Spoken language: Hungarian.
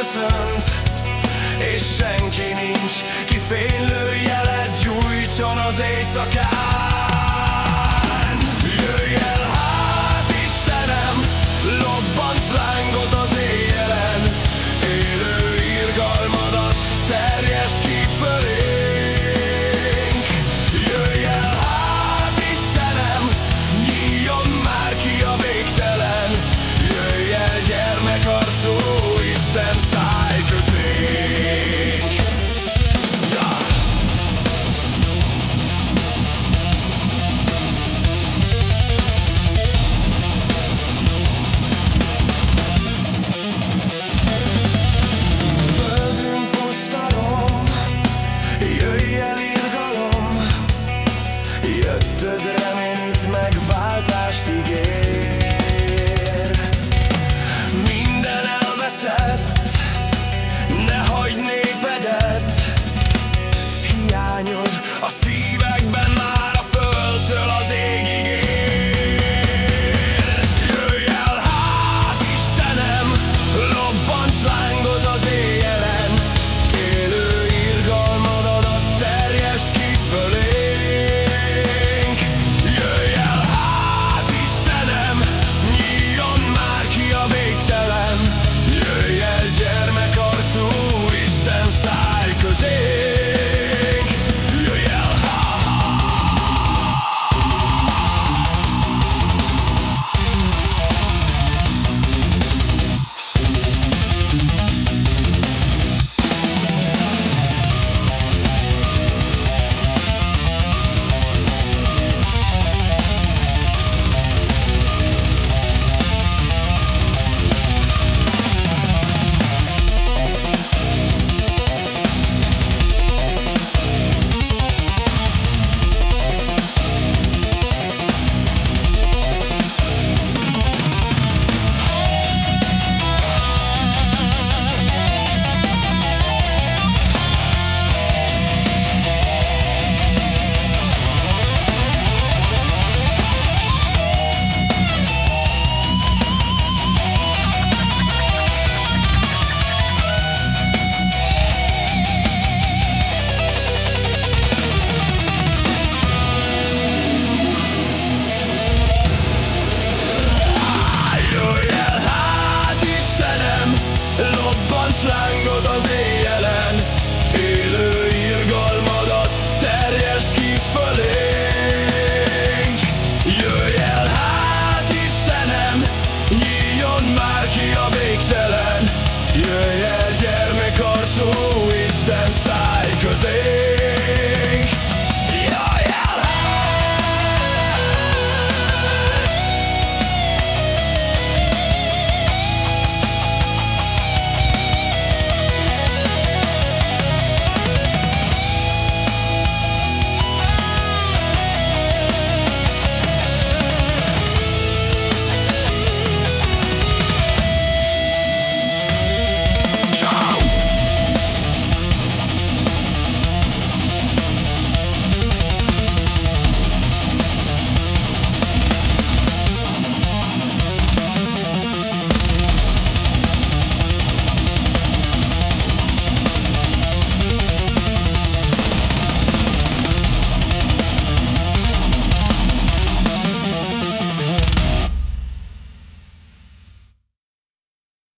köszönt És senki nincs Ki fénylő jelet gyújtson az éjszakán See